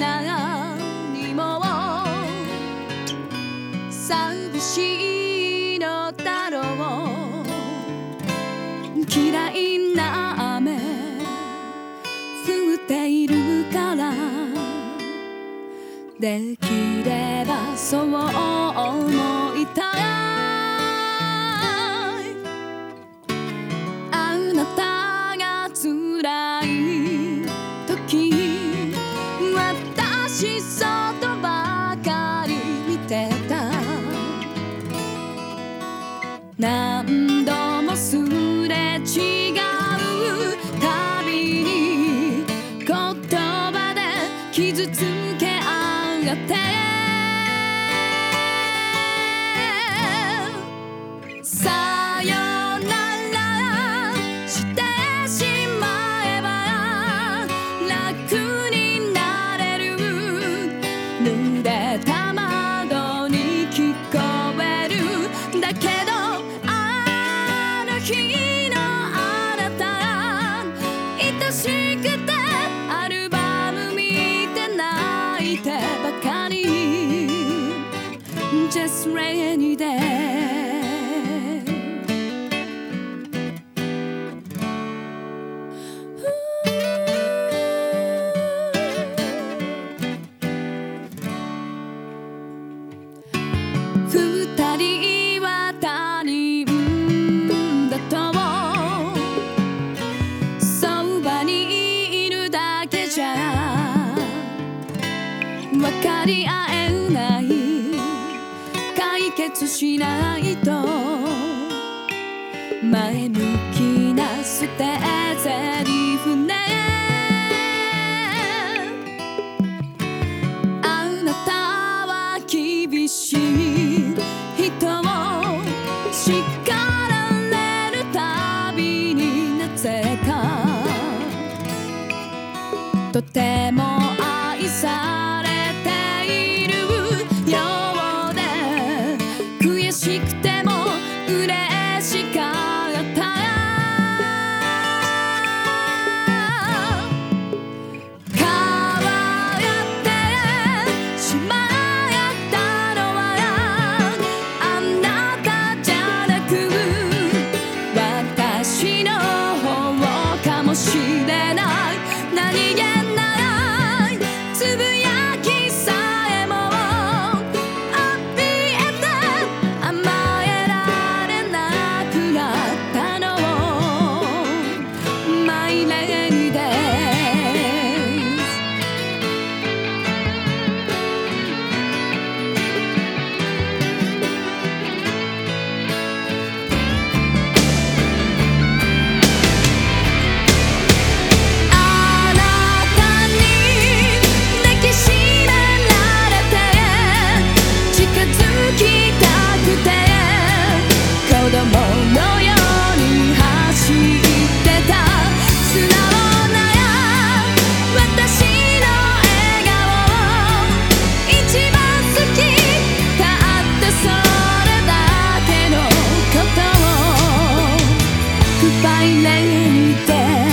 何も寂しいのだろう嫌いな雨降っているからできればそう思いそとばかり見てた。Just rainy day. 二人は他人だとそばにいるだけじゃ。分かり合え決しないと前向きな捨て台詞ねあなたは厳しい人を叱られるたびになぜか。とても愛され My rainy days あなたに抱きしめられて近づきたくて子供深いレーン